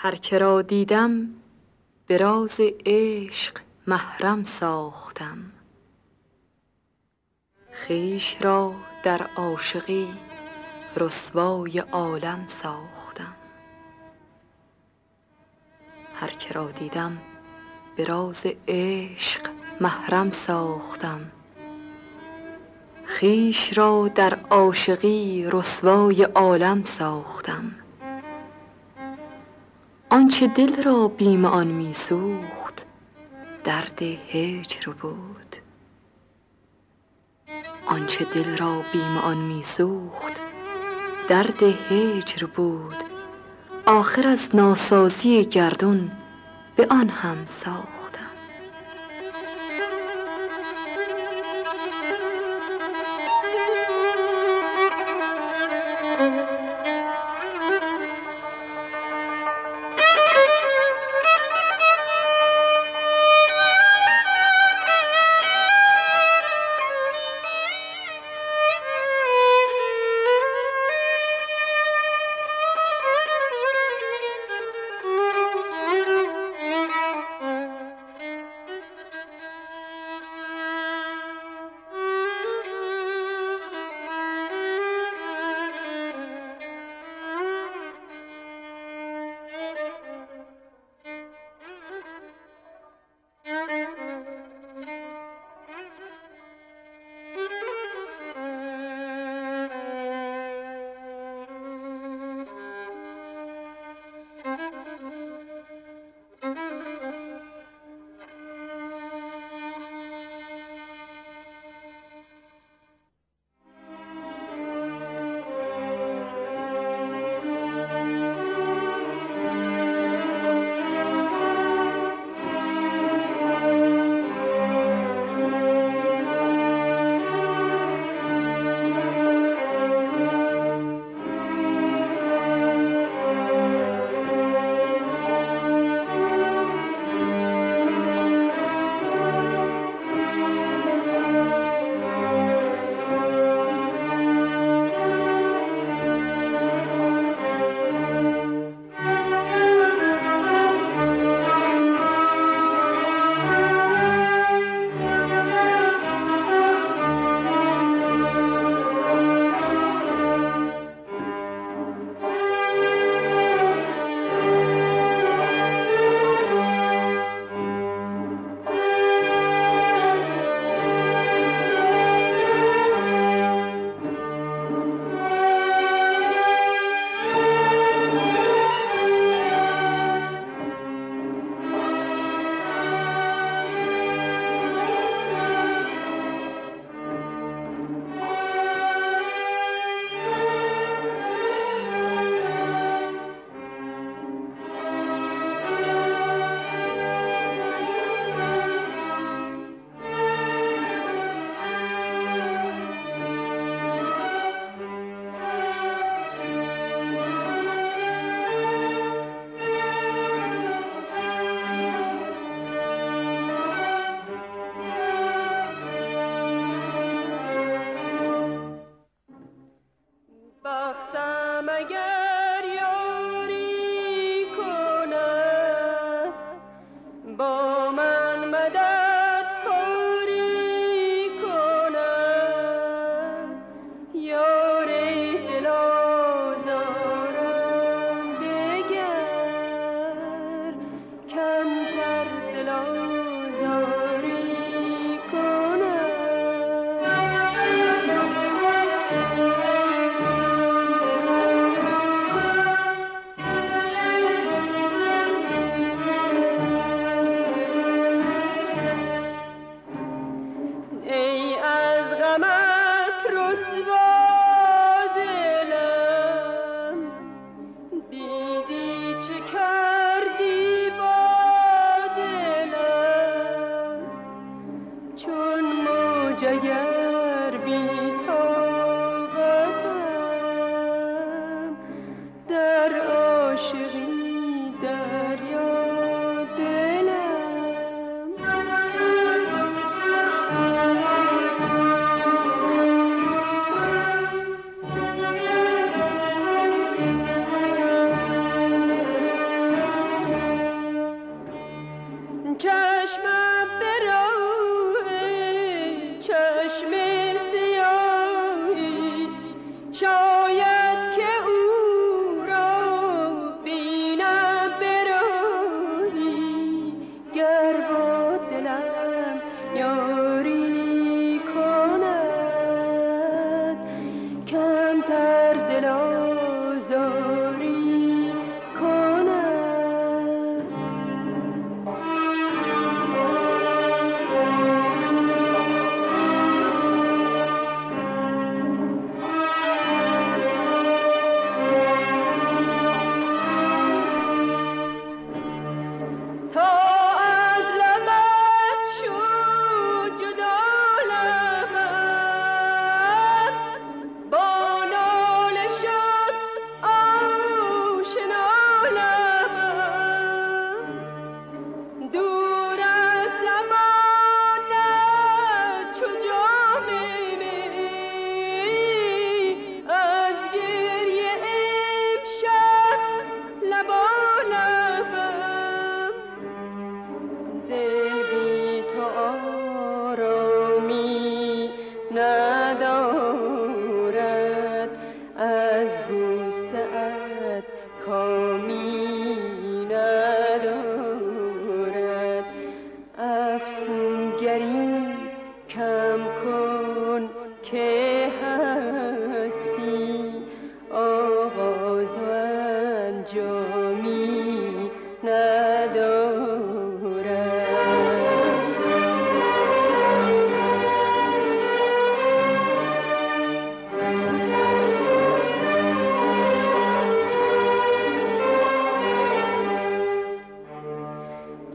هر که را دیدم به راز عشق محرم ساختم. خویش را در عاشقی رسوای عالم ساختم. هر که را دیدم به راز عشق محرم ساختم. خویش را در عاشقی رسوای عالم ساختم. آنچه دل را بیم آن می سوخت درد هجر بود. آنچه دل را بیم آن می سوخت درد هجر بود. آخر از ناسازی گردون به آن هم ساختم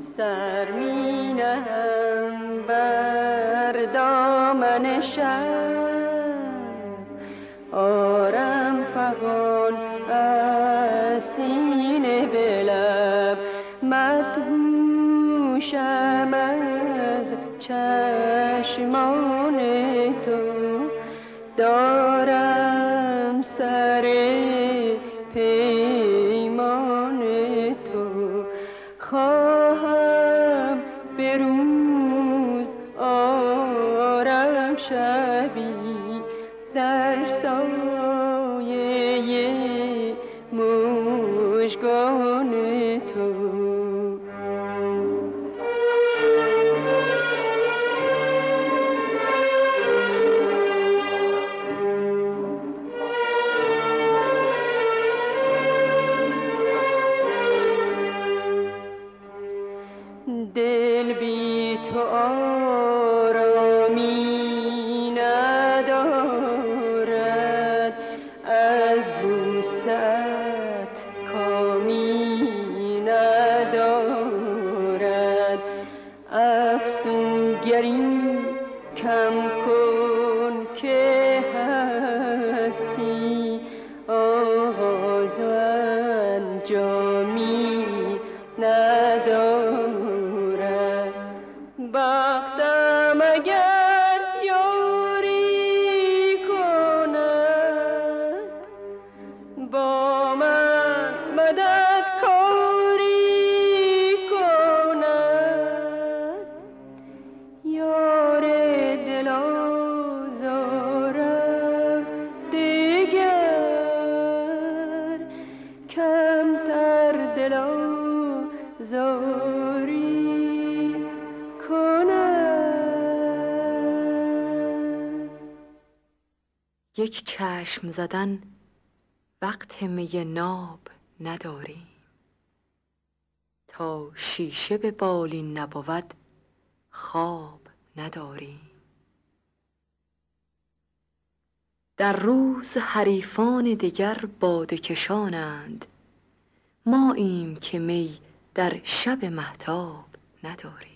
سر می بر دامن شب آرم فهان از سینه بلب. مدهوشم از چشمان تو. دارم سر یک چشم زدن وقت می ناب نداریم. تا شیشه به بالین نبود خواب نداریم. در روز حریفان دگر باده کشانند. ما ایم که می در شب محتاب نداریم.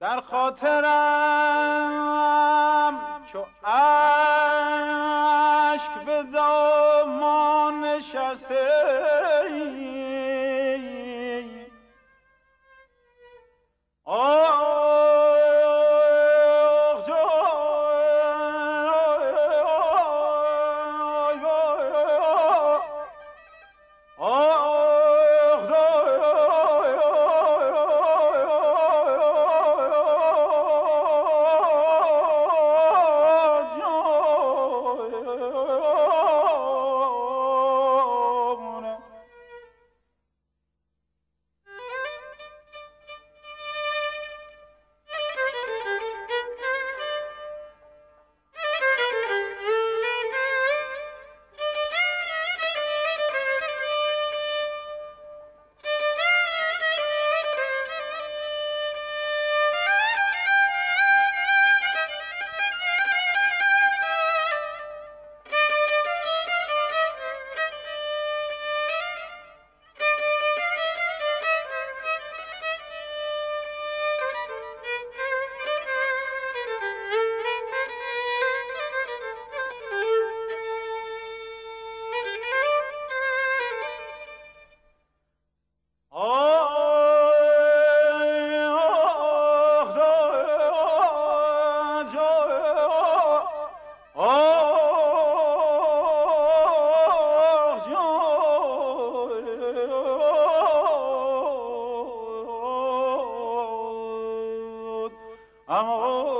در خاطرم چو اشک به دامان نشسته amor.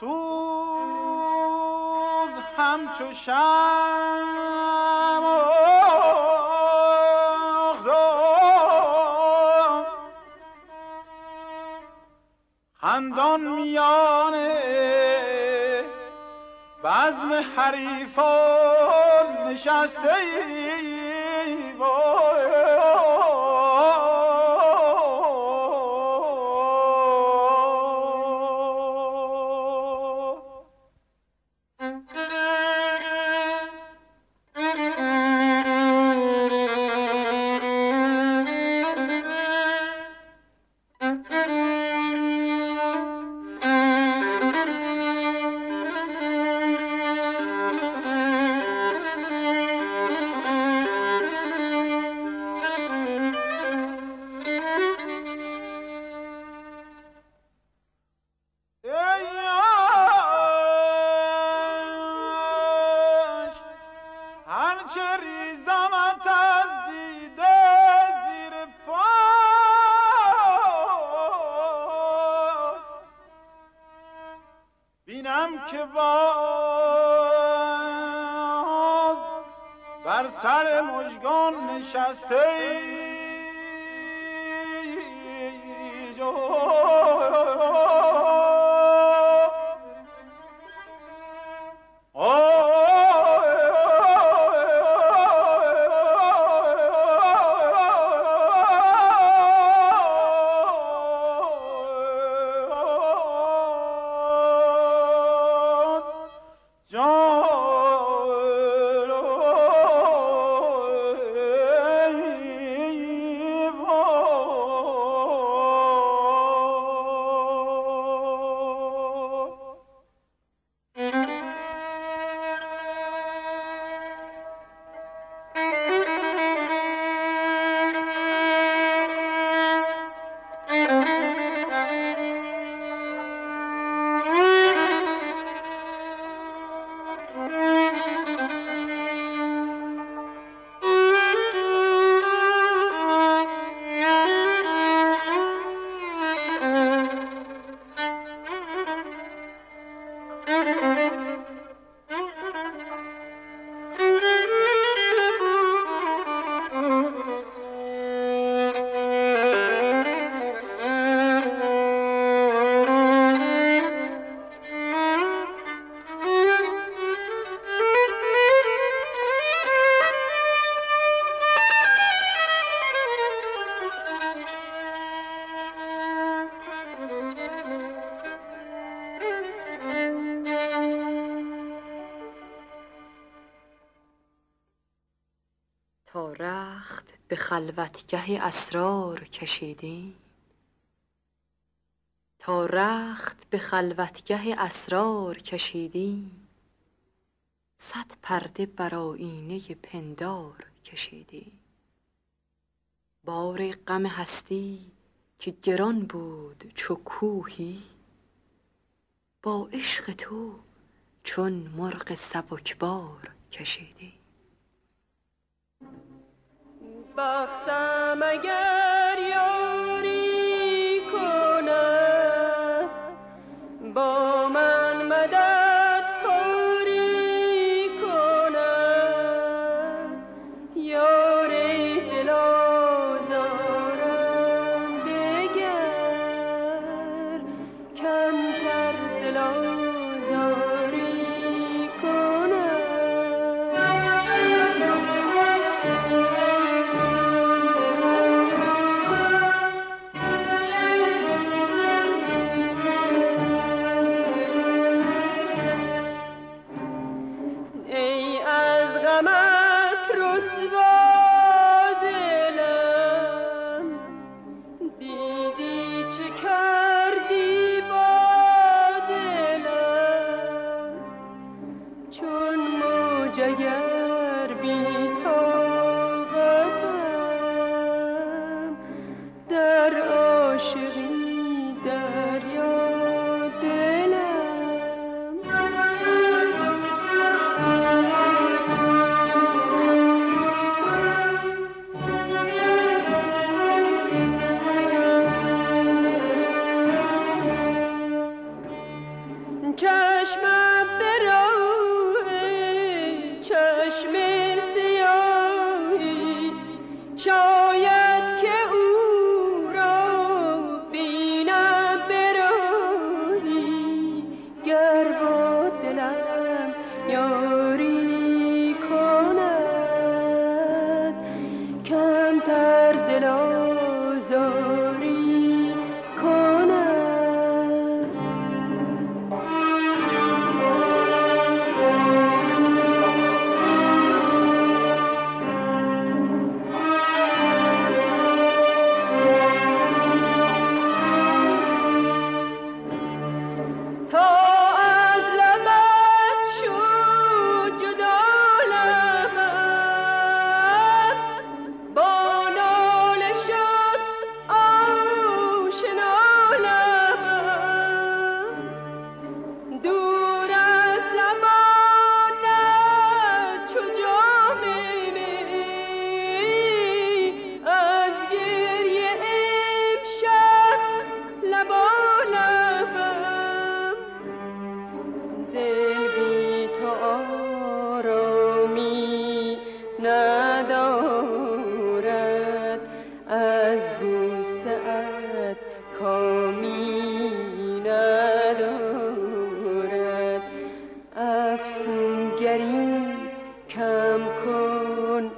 سوز همچو شم خندان میانه بزم حریفان نشسته ای. بر سر مژگان نشسته. ای تا رخت به خلوتگه اسرار کشیدیم. تا رخت به خلوتگه اسرار کشیدیم. صد پرده بر آیینه پندار کشیدیم. بار غم هستی که گران بود چو کوهی با عشق تو چون مرغ سبکبار کشیدیم. بختم اگر چشمان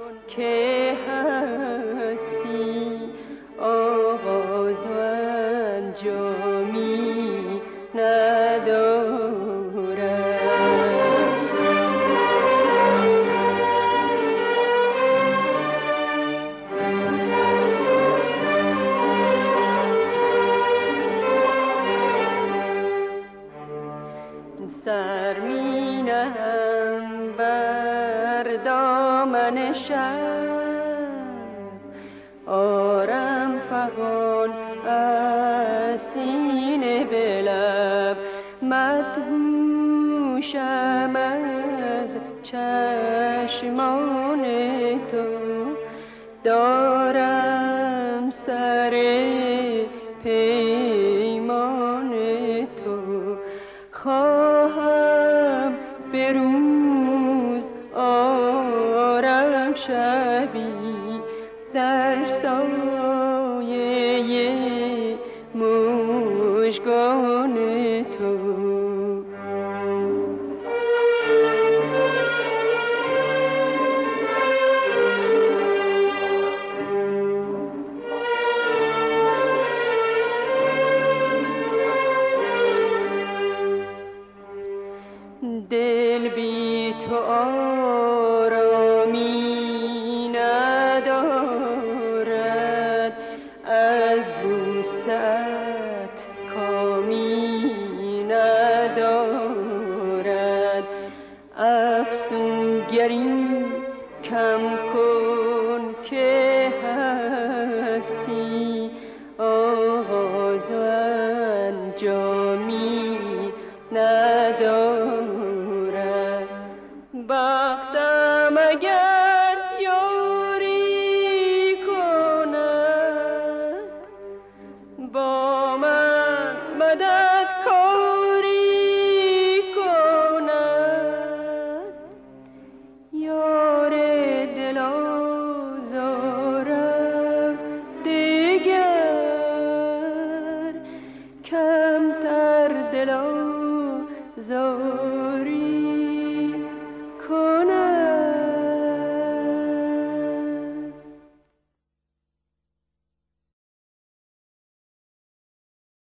گری کم کن که